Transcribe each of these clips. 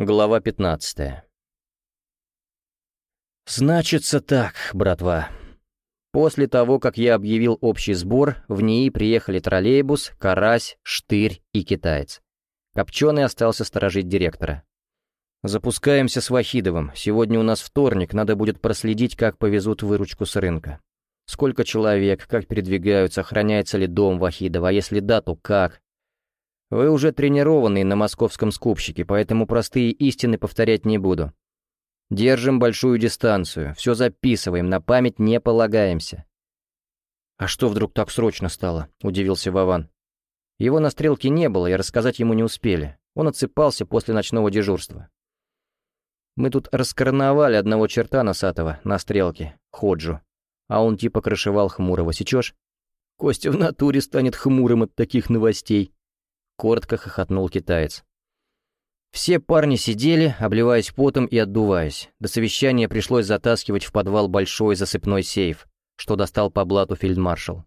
Глава 15 «Значится так, братва. После того, как я объявил общий сбор, в НИИ приехали троллейбус, карась, штырь и китаец. Копченый остался сторожить директора. Запускаемся с Вахидовым. Сегодня у нас вторник, надо будет проследить, как повезут выручку с рынка. Сколько человек, как передвигаются, охраняется ли дом Вахидова, а если да, то как, вы уже тренированный на московском скупщике, поэтому простые истины повторять не буду. Держим большую дистанцию, все записываем, на память не полагаемся. «А что вдруг так срочно стало?» — удивился Вован. Его на стрелке не было, и рассказать ему не успели. Он отсыпался после ночного дежурства. Мы тут раскороновали одного черта носатого на стрелке, Ходжу. А он типа крышевал хмурого, сечешь? Костя в натуре станет хмурым от таких новостей. Коротко хохотнул китаец. Все парни сидели, обливаясь потом и отдуваясь. До совещания пришлось затаскивать в подвал большой засыпной сейф, что достал по блату фельдмаршал.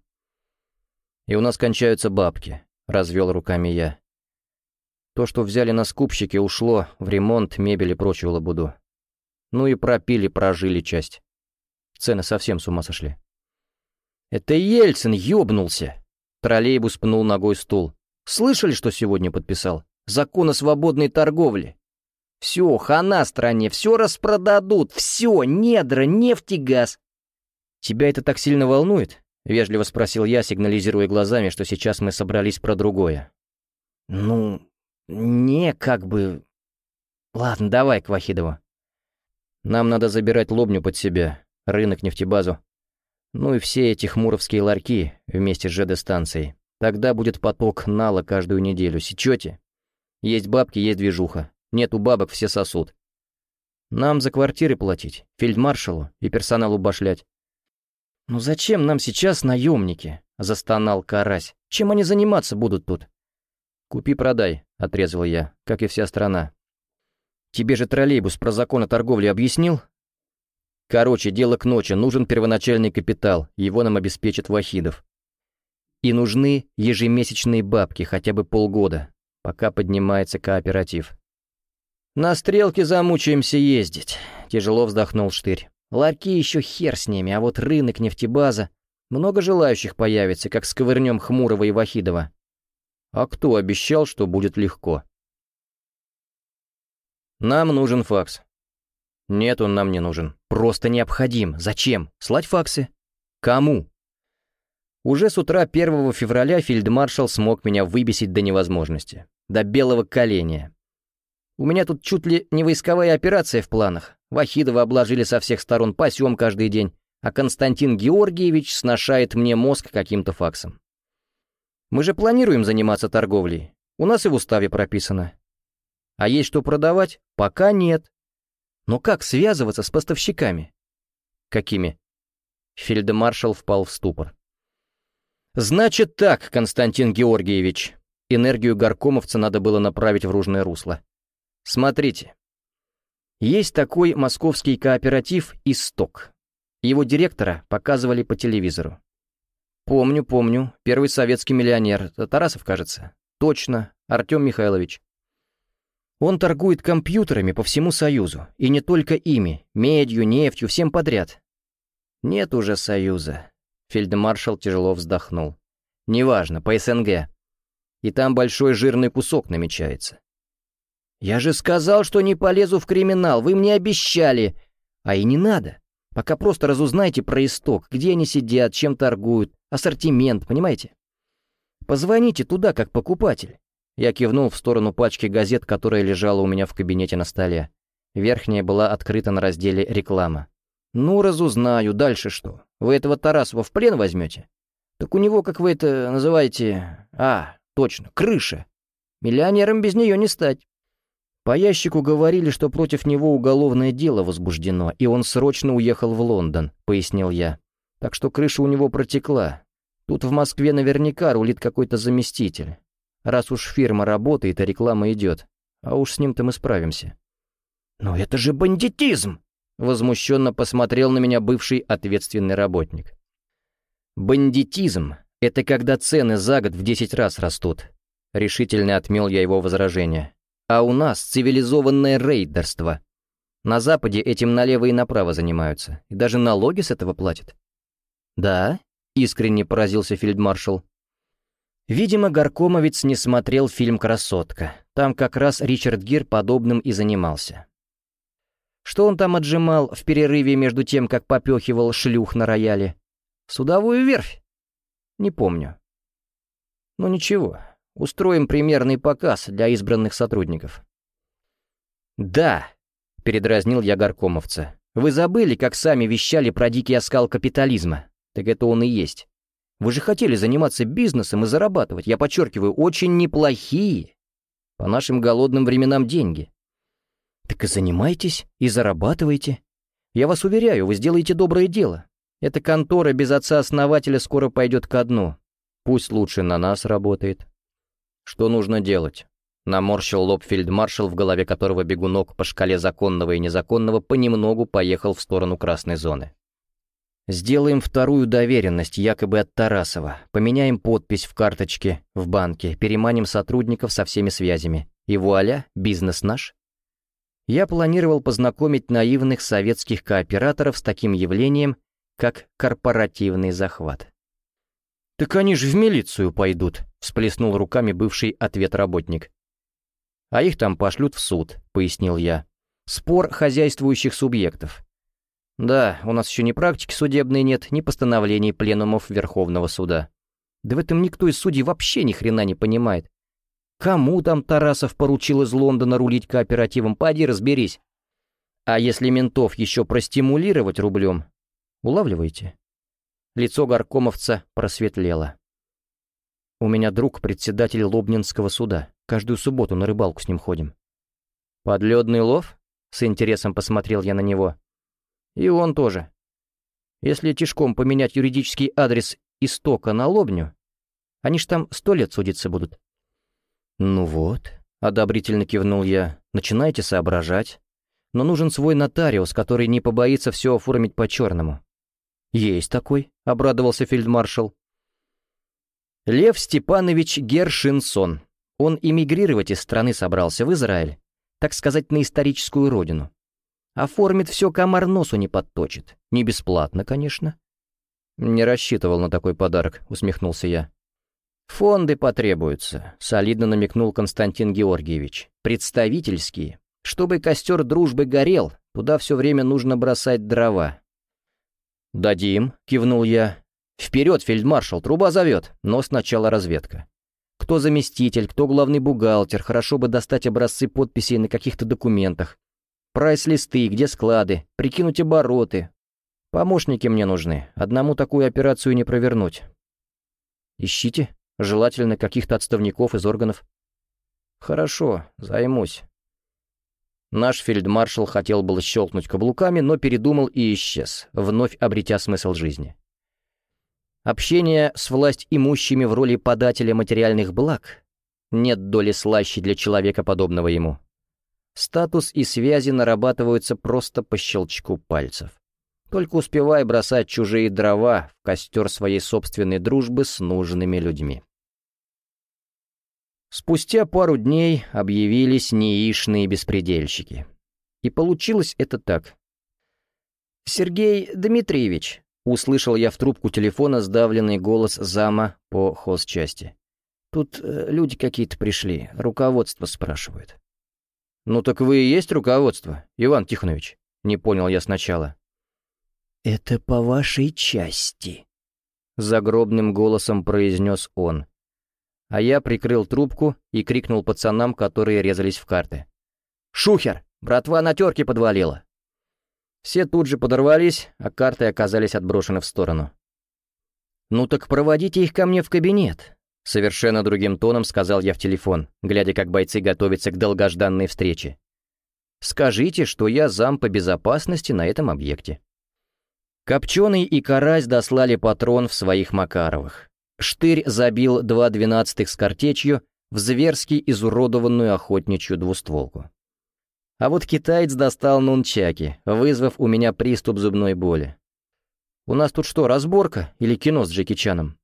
«И у нас кончаются бабки», — развел руками я. То, что взяли на скупщики, ушло в ремонт, мебель и прочую лабуду. Ну и пропили, прожили часть. Цены совсем с ума сошли. «Это Ельцин ёбнулся!» Троллейбус пнул ногой стул. Слышали, что сегодня подписал? Закон о свободной торговле. Все, хана стране, все распродадут, все, недра, нефть и газ. Тебя это так сильно волнует? Вежливо спросил я, сигнализируя глазами, что сейчас мы собрались про другое. Ну, не как бы... Ладно, давай к Вахидову. Нам надо забирать лобню под себя, рынок, нефтебазу. Ну и все эти хмуровские ларьки вместе с ЖД-станцией. Тогда будет поток нала каждую неделю, сечете? Есть бабки, есть движуха. Нету бабок, все сосут. Нам за квартиры платить, фельдмаршалу и персоналу башлять. «Ну зачем нам сейчас наемники?» — застонал Карась. «Чем они заниматься будут тут?» «Купи-продай», — отрезал я, как и вся страна. «Тебе же троллейбус про закон о торговле объяснил?» «Короче, дело к ночи, нужен первоначальный капитал, его нам обеспечит Вахидов. И нужны ежемесячные бабки, хотя бы полгода, пока поднимается кооператив. «На стрелке замучаемся ездить», — тяжело вздохнул Штырь. «Ларьки еще хер с ними, а вот рынок, нефтебаза. Много желающих появится, как с ковырнем Хмурого и Вахидова». «А кто обещал, что будет легко?» «Нам нужен факс». «Нет, он нам не нужен. Просто необходим. Зачем? Слать факсы?» «Кому?» Уже с утра 1 февраля фельдмаршал смог меня выбесить до невозможности, до белого коленя. У меня тут чуть ли не войсковая операция в планах. Вахидова обложили со всех сторон пасем каждый день, а Константин Георгиевич сношает мне мозг каким-то факсом. Мы же планируем заниматься торговлей. У нас и в уставе прописано. А есть что продавать? Пока нет. Но как связываться с поставщиками? Какими? Фельдмаршал впал в ступор. «Значит так, Константин Георгиевич». Энергию горкомовца надо было направить в ружное русло. «Смотрите. Есть такой московский кооператив «Исток». Его директора показывали по телевизору. Помню, помню. Первый советский миллионер. Тарасов, кажется. Точно. Артем Михайлович. Он торгует компьютерами по всему Союзу. И не только ими. Медью, нефтью, всем подряд. Нет уже Союза. Фельдмаршал тяжело вздохнул. «Неважно, по СНГ. И там большой жирный кусок намечается». «Я же сказал, что не полезу в криминал, вы мне обещали!» «А и не надо. Пока просто разузнайте про исток, где они сидят, чем торгуют, ассортимент, понимаете? Позвоните туда, как покупатель». Я кивнул в сторону пачки газет, которая лежала у меня в кабинете на столе. Верхняя была открыта на разделе «Реклама». «Ну, разузнаю. Дальше что? Вы этого Тарасова в плен возьмете? Так у него, как вы это называете... А, точно, крыша. Миллионером без нее не стать». По ящику говорили, что против него уголовное дело возбуждено, и он срочно уехал в Лондон, пояснил я. Так что крыша у него протекла. Тут в Москве наверняка рулит какой-то заместитель. Раз уж фирма работает, а реклама идет. А уж с ним-то мы справимся. «Но это же бандитизм!» Возмущенно посмотрел на меня бывший ответственный работник. «Бандитизм — это когда цены за год в 10 раз растут», — решительно отмел я его возражение. а у нас цивилизованное рейдерство. На Западе этим налево и направо занимаются, и даже налоги с этого платят». «Да?» — искренне поразился фельдмаршал. Видимо, Горкомовец не смотрел фильм «Красотка». Там как раз Ричард Гир подобным и занимался. Что он там отжимал в перерыве между тем, как попехивал шлюх на рояле? Судовую верфь? Не помню. Ну ничего, устроим примерный показ для избранных сотрудников. «Да», — передразнил я Горкомовца, — «вы забыли, как сами вещали про дикий оскал капитализма? Так это он и есть. Вы же хотели заниматься бизнесом и зарабатывать, я подчеркиваю, очень неплохие, по нашим голодным временам деньги. Так и занимайтесь, и зарабатывайте. Я вас уверяю, вы сделаете доброе дело. Эта контора без отца-основателя скоро пойдет ко дну. Пусть лучше на нас работает. Что нужно делать? Наморщил лоб фельдмаршал, в голове которого бегунок по шкале законного и незаконного понемногу поехал в сторону красной зоны. Сделаем вторую доверенность, якобы от Тарасова. Поменяем подпись в карточке в банке, переманим сотрудников со всеми связями. И вуаля, бизнес наш я планировал познакомить наивных советских кооператоров с таким явлением, как корпоративный захват. «Так они же в милицию пойдут», — всплеснул руками бывший ответработник. «А их там пошлют в суд», — пояснил я. «Спор хозяйствующих субъектов». «Да, у нас еще ни практики судебной нет, ни постановлений пленумов Верховного суда. Да в этом никто из судей вообще ни хрена не понимает. Кому там Тарасов поручил из Лондона рулить кооперативом, поди разберись. А если ментов еще простимулировать рублем, улавливаете? Лицо горкомовца просветлело. У меня друг председатель Лобнинского суда. Каждую субботу на рыбалку с ним ходим. Подледный лов? С интересом посмотрел я на него. И он тоже. Если тишком поменять юридический адрес истока на Лобню, они ж там сто лет судиться будут. «Ну вот», — одобрительно кивнул я, — «начинайте соображать. Но нужен свой нотариус, который не побоится все оформить по-черному». «Есть такой», — обрадовался фельдмаршал. «Лев Степанович Гершинсон. Он эмигрировать из страны собрался в Израиль, так сказать, на историческую родину. Оформит все, комар носу не подточит. Не бесплатно, конечно». «Не рассчитывал на такой подарок», — усмехнулся я. «Фонды потребуются», — солидно намекнул Константин Георгиевич. «Представительские. Чтобы костер дружбы горел, туда все время нужно бросать дрова». «Дадим», — кивнул я. «Вперед, фельдмаршал, труба зовет, но сначала разведка. Кто заместитель, кто главный бухгалтер, хорошо бы достать образцы подписей на каких-то документах. Прайс-листы, где склады, прикинуть обороты. Помощники мне нужны, одному такую операцию не провернуть». «Ищите», желательно каких-то отставников из органов. Хорошо, займусь. Наш фельдмаршал хотел было щелкнуть каблуками, но передумал и исчез, вновь обретя смысл жизни. Общение с власть имущими в роли подателя материальных благ нет доли слаще для человека, подобного ему. Статус и связи нарабатываются просто по щелчку пальцев. Только успевай бросать чужие дрова в костер своей собственной дружбы с нужными людьми. Спустя пару дней объявились неишные беспредельщики. И получилось это так. «Сергей Дмитриевич», — услышал я в трубку телефона сдавленный голос зама по хозчасти. «Тут э, люди какие-то пришли, руководство спрашивают». «Ну так вы и есть руководство, Иван Тихонович», — не понял я сначала. «Это по вашей части», — загробным голосом произнес он а я прикрыл трубку и крикнул пацанам, которые резались в карты. «Шухер! Братва на терке подвалила!» Все тут же подорвались, а карты оказались отброшены в сторону. «Ну так проводите их ко мне в кабинет», — совершенно другим тоном сказал я в телефон, глядя, как бойцы готовятся к долгожданной встрече. «Скажите, что я зам по безопасности на этом объекте». Копченый и Карась дослали патрон в своих Макаровых. Штырь забил два двенадцатых с картечью в зверски изуродованную охотничью двустволку. А вот китаец достал нунчаки, вызвав у меня приступ зубной боли. «У нас тут что, разборка или кино с Джеки Чаном?»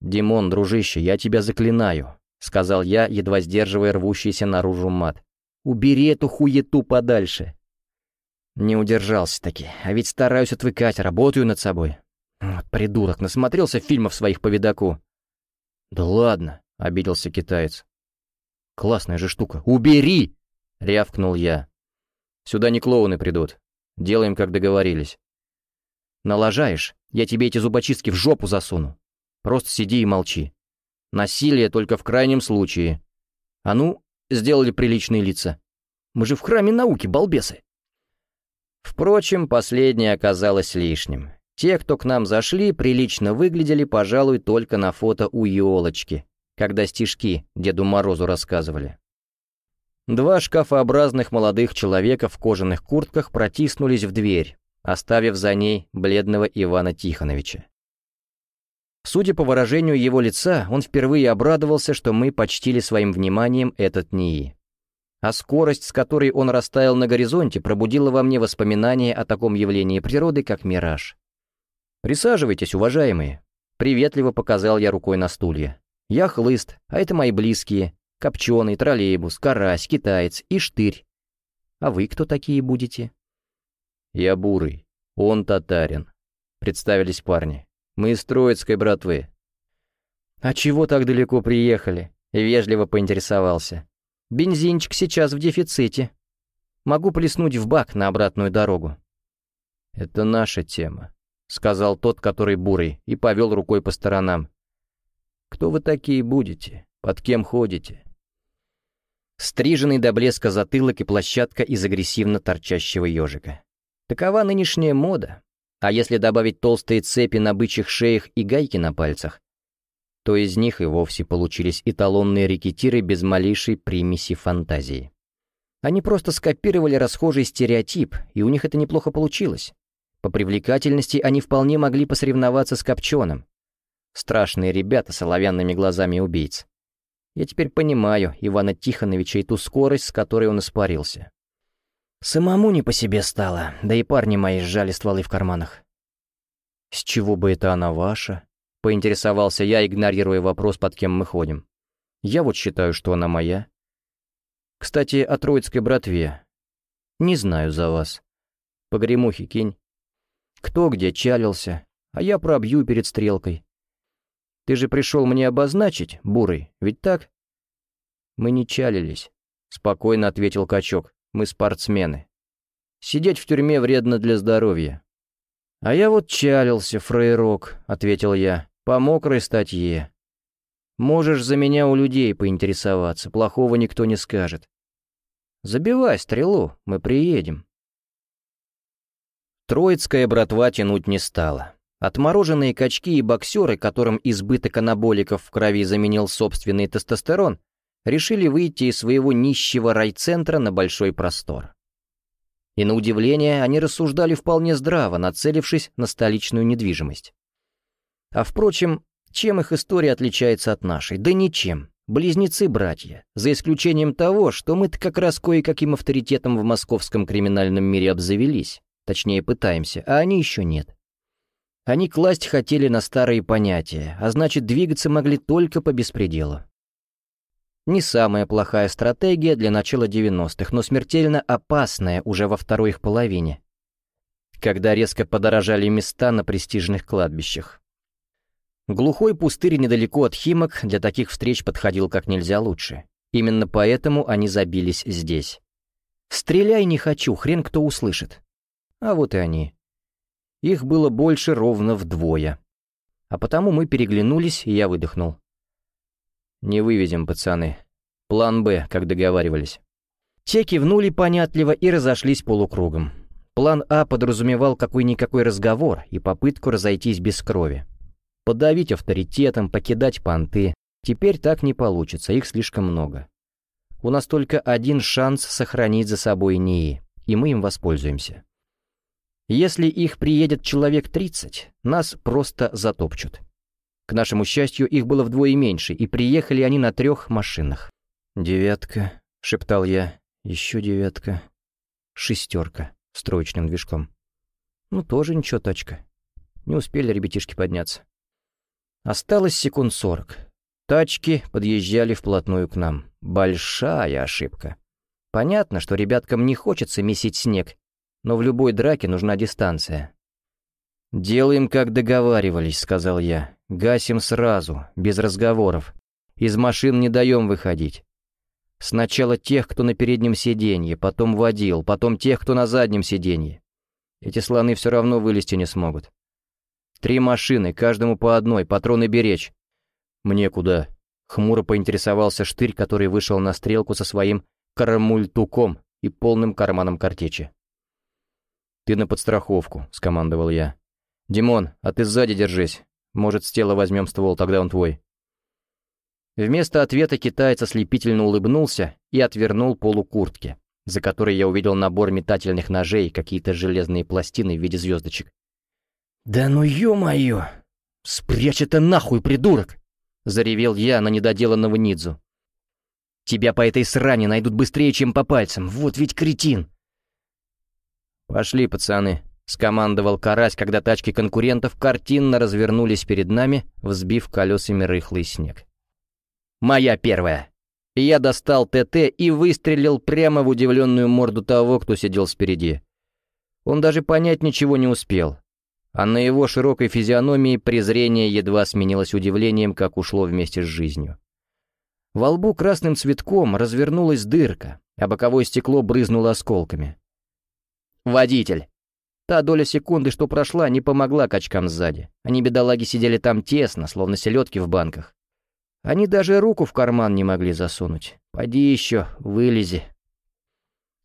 «Димон, дружище, я тебя заклинаю. сказал я, едва сдерживая рвущийся наружу мат. «Убери эту хуету подальше!» Не удержался-таки, а ведь стараюсь отвыкать, работаю над собой. Вот придурок, насмотрелся фильмов своих по видаку. «Да ладно», — обиделся китаец. «Классная же штука. Убери!» — рявкнул я. «Сюда не клоуны придут. Делаем, как договорились. Налажаешь, я тебе эти зубочистки в жопу засуну. Просто сиди и молчи. Насилие только в крайнем случае. А ну, сделали приличные лица. Мы же в храме науки, балбесы. Впрочем, последнее оказалось лишним. Те, кто к нам зашли, прилично выглядели, пожалуй, только на фото у елочки, когда стишки Деду Морозу рассказывали. Два шкафообразных молодых человека в кожаных куртках протиснулись в дверь, оставив за ней бледного Ивана Тихоновича. Судя по выражению его лица, он впервые обрадовался, что мы почтили своим вниманием этот НИИ. А скорость, с которой он растаял на горизонте, пробудила во мне воспоминания о таком явлении природы, как мираж. «Присаживайтесь, уважаемые», — приветливо показал я рукой на стулья. «Я хлыст, а это мои близкие. Копченый, троллейбус, карась, китаец и штырь. А вы кто такие будете?» «Я бурый, он татарин», — представились парни. Мы из Троицкой братвы». «А чего так далеко приехали?» — вежливо поинтересовался. «Бензинчик сейчас в дефиците. Могу плеснуть в бак на обратную дорогу». «Это наша тема», — сказал тот, который бурый, и повел рукой по сторонам. «Кто вы такие будете? Под кем ходите?» Стриженный до блеска затылок и площадка из агрессивно торчащего ежика. Такова нынешняя мода. А если добавить толстые цепи на бычьих шеях и гайки на пальцах, то из них и вовсе получились эталонные рекетиры без малейшей примеси фантазии. Они просто скопировали расхожий стереотип, и у них это неплохо получилось. По привлекательности они вполне могли посоревноваться с Копченым. Страшные ребята с оловянными глазами убийц. Я теперь понимаю Ивана Тихоновича и ту скорость, с которой он испарился. Самому не по себе стало, да и парни мои сжали стволы в карманах. «С чего бы это она ваша?» — поинтересовался я, игнорируя вопрос, под кем мы ходим. «Я вот считаю, что она моя. Кстати, о троицкой братве. Не знаю за вас. Погремухи кинь. Кто где чалился, а я пробью перед стрелкой. Ты же пришел мне обозначить, бурый, ведь так?» «Мы не чалились», — спокойно ответил качок. Мы спортсмены. Сидеть в тюрьме вредно для здоровья. А я вот чалился, фрейрок, ответил я, по мокрой статье. Можешь за меня у людей поинтересоваться, плохого никто не скажет. Забивай стрелу, мы приедем. Троицкая братва тянуть не стала. Отмороженные качки и боксеры, которым избыток анаболиков в крови заменил собственный тестостерон, решили выйти из своего нищего райцентра на большой простор. И на удивление они рассуждали вполне здраво, нацелившись на столичную недвижимость. А впрочем, чем их история отличается от нашей? Да ничем. Близнецы-братья, за исключением того, что мы-то как раз кое-каким авторитетом в московском криминальном мире обзавелись, точнее пытаемся, а они еще нет. Они класть хотели на старые понятия, а значит двигаться могли только по беспределу. Не самая плохая стратегия для начала 90-х, но смертельно опасная уже во второй их половине, когда резко подорожали места на престижных кладбищах. Глухой пустырь недалеко от Химок для таких встреч подходил как нельзя лучше. Именно поэтому они забились здесь. «Стреляй не хочу, хрен кто услышит». А вот и они. Их было больше ровно вдвое. А потому мы переглянулись, и я выдохнул. «Не вывезем, пацаны. План «Б», как договаривались». Те кивнули понятливо и разошлись полукругом. План А подразумевал какой-никакой разговор и попытку разойтись без крови. Подавить авторитетом, покидать понты. Теперь так не получится, их слишком много. У нас только один шанс сохранить за собой НИИ, и мы им воспользуемся. Если их приедет человек 30, нас просто затопчут. К нашему счастью, их было вдвое меньше, и приехали они на трех машинах. «Девятка», — шептал я, — «еще девятка». «Шестерка» с троечным движком. Ну, тоже ничего тачка. Не успели ребятишки подняться. Осталось секунд сорок. Тачки подъезжали вплотную к нам. Большая ошибка. Понятно, что ребяткам не хочется месить снег, но в любой драке нужна дистанция. «Делаем, как договаривались», — сказал я. «Гасим сразу, без разговоров. Из машин не даем выходить. Сначала тех, кто на переднем сиденье, потом водил, потом тех, кто на заднем сиденье. Эти слоны все равно вылезти не смогут. Три машины, каждому по одной, патроны беречь. Мне куда? Хмуро поинтересовался штырь, который вышел на стрелку со своим карамультуком и полным карманом картечи. «Ты на подстраховку», — скомандовал я. «Димон, а ты сзади держись. Может, с тела возьмем ствол, тогда он твой». Вместо ответа китаец ослепительно улыбнулся и отвернул полу куртки, за которой я увидел набор метательных ножей и какие-то железные пластины в виде звездочек. «Да ну ё-моё! Спрячь это нахуй, придурок!» — заревел я на недоделанного Нидзу. «Тебя по этой сране найдут быстрее, чем по пальцам, вот ведь кретин!» «Пошли, пацаны», — скомандовал Карась, когда тачки конкурентов картинно развернулись перед нами, взбив колесами рыхлый снег. «Моя первая!» Я достал ТТ и выстрелил прямо в удивленную морду того, кто сидел спереди. Он даже понять ничего не успел. А на его широкой физиономии презрение едва сменилось удивлением, как ушло вместе с жизнью. Во лбу красным цветком развернулась дырка, а боковое стекло брызнуло осколками. «Водитель!» Та доля секунды, что прошла, не помогла качкам сзади. Они, бедолаги, сидели там тесно, словно селедки в банках. Они даже руку в карман не могли засунуть. Пойди еще, вылези.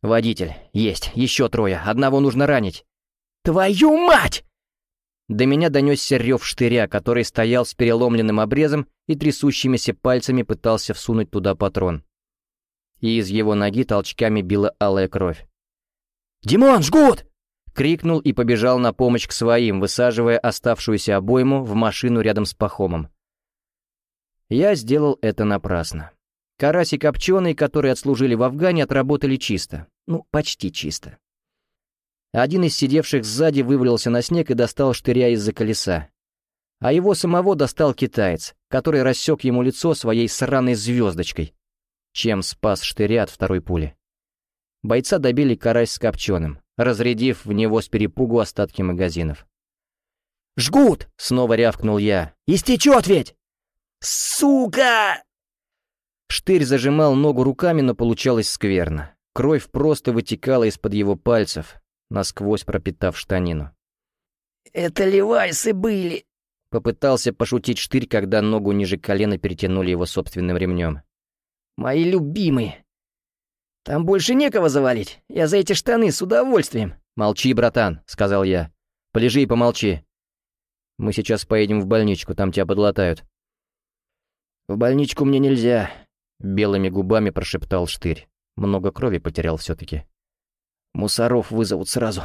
Водитель. Есть. Еще трое. Одного нужно ранить. Твою мать! До меня донесся рев штыря, который стоял с переломленным обрезом и трясущимися пальцами пытался всунуть туда патрон. И из его ноги толчками била алая кровь. «Димон, жгут!» — крикнул и побежал на помощь к своим, высаживая оставшуюся обойму в машину рядом с Пахомом. Я сделал это напрасно. Карась и Копченый, которые отслужили в Афгане, отработали чисто. Ну, почти чисто. Один из сидевших сзади вывалился на снег и достал штыря из-за колеса. А его самого достал китаец, который рассек ему лицо своей сраной звездочкой, чем спас штыря от второй пули. Бойца добили карась с копченым, разрядив в него с перепугу остатки магазинов. «Жгут!» — снова рявкнул я. «Истечет ведь!» «Сука!» Штырь зажимал ногу руками, но получалось скверно. Кровь просто вытекала из-под его пальцев, насквозь пропитав штанину. «Это левайсы были!» Попытался пошутить штырь, когда ногу ниже колена перетянули его собственным ремнем. «Мои любимые! Там больше некого завалить. Я за эти штаны с удовольствием!» «Молчи, братан», — сказал я. «Полежи и помолчи. Мы сейчас поедем в больничку, там тебя подлатают». «В больничку мне нельзя», — белыми губами прошептал Штырь. Много крови потерял все-таки. «Мусоров вызовут сразу».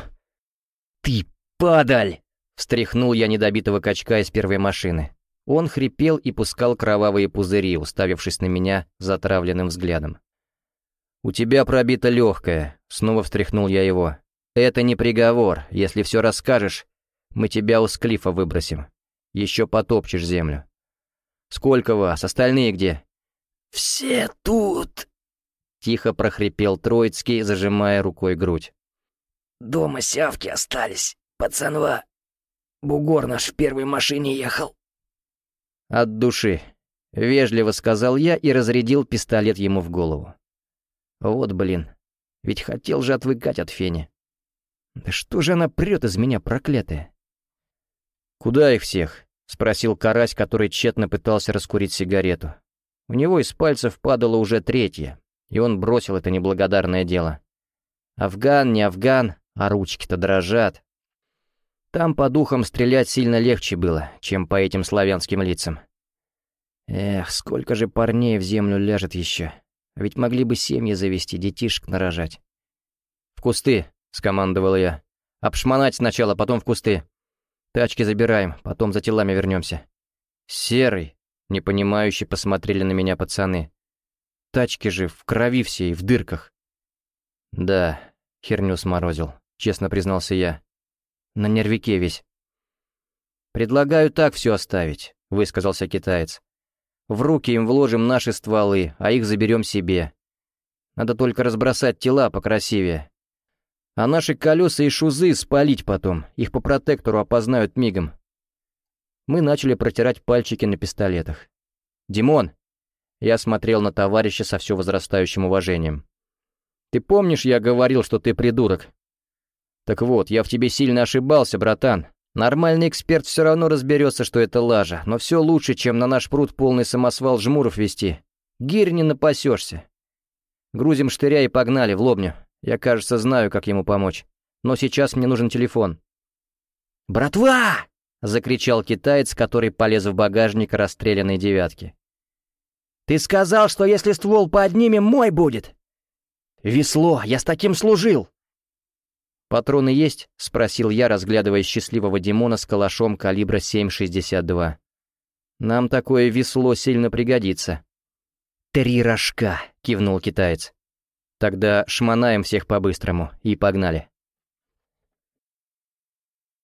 «Ты падаль!» — встряхнул я недобитого качка из первой машины. Он хрипел и пускал кровавые пузыри, уставившись на меня затравленным взглядом. «У тебя пробита легкая», — снова встряхнул я его. «Это не приговор. Если все расскажешь, мы тебя у склифа выбросим. Еще потопчешь землю». «Сколько вас? Остальные где?» «Все тут!» — тихо прохрипел Троицкий, зажимая рукой грудь. «Дома сявки остались, пацанва. Бугор наш в первой машине ехал». «От души», — вежливо сказал я и разрядил пистолет ему в голову. «Вот блин, ведь хотел же отвыкать от Фени. Да что же она прет из меня, проклятая?» «Куда их всех?» — спросил карась, который тщетно пытался раскурить сигарету. У него из пальцев падала уже третья, и он бросил это неблагодарное дело. Афган, не Афган, а ручки-то дрожат. Там по духам стрелять сильно легче было, чем по этим славянским лицам. Эх, сколько же парней в землю ляжет еще. Ведь могли бы семьи завести, детишек нарожать. «В кусты», — скомандовал я. «Обшмонать сначала, потом в кусты». Тачки забираем, потом за телами вернемся. Серый, непонимающе посмотрели на меня пацаны. Тачки же в крови все и в дырках. Да, херню сморозил, честно признался я. На нервике весь. «Предлагаю так все оставить», — высказался китаец. В руки им вложим наши стволы, а их заберем себе. Надо только разбросать тела покрасивее. А наши колеса и шузы спалить потом, их по протектору опознают мигом. Мы начали протирать пальчики на пистолетах. «Димон!» Я смотрел на товарища со все возрастающим уважением. «Ты помнишь, я говорил, что ты придурок?» «Так вот, я в тебе сильно ошибался, братан. Нормальный эксперт все равно разберется, что это лажа, но все лучше, чем на наш пруд полный самосвал жмуров вести. Гирь не напасешься. Грузим штыря и погнали в лобню. Я, кажется, знаю, как ему помочь. Но сейчас мне нужен телефон». «Братва!» — закричал китаец, который полез в багажник расстрелянной девятки. «Ты сказал, что если ствол поднимем, мой будет!» «Весло! Я с таким служил!» «Патроны есть?» — спросил я, разглядывая счастливого Димона с калашом калибра 7,62. «Нам такое весло сильно пригодится». «Три рожка!» — кивнул китаец. «Тогда шмонаем всех по-быстрому и погнали».